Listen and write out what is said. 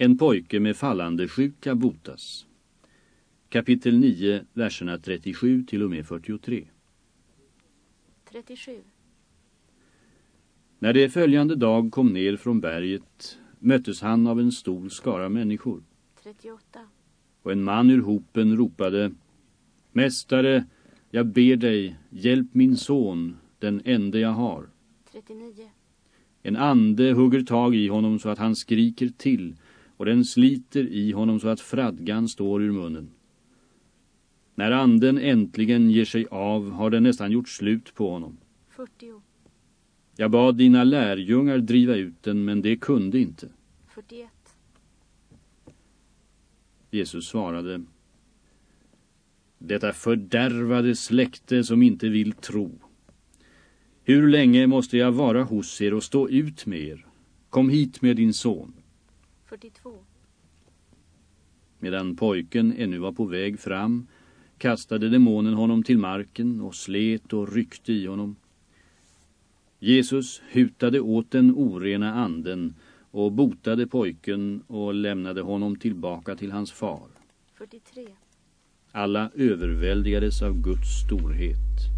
En pojke med fallande sjuka botas. Kapitel 9, verserna 37 till och med 43. 37. När det följande dag kom ner från berget möttes han av en stor skara människor. 38. Och en man ur hopen ropade Mästare, jag ber dig, hjälp min son, den enda jag har. 39. En ande hugger tag i honom så att han skriker till och den sliter i honom så att fradgan står ur munnen. När anden äntligen ger sig av har den nästan gjort slut på honom. 40. Jag bad dina lärjungar driva ut den men det kunde inte. 41. Jesus svarade Detta fördärvade släkte som inte vill tro. Hur länge måste jag vara hos er och stå ut med er? Kom hit med din son. 42. Medan pojken ännu var på väg fram kastade demonen honom till marken och slet och ryckte i honom. Jesus hutade åt den orena anden och botade pojken och lämnade honom tillbaka till hans far. 43. Alla överväldigades av Guds storhet.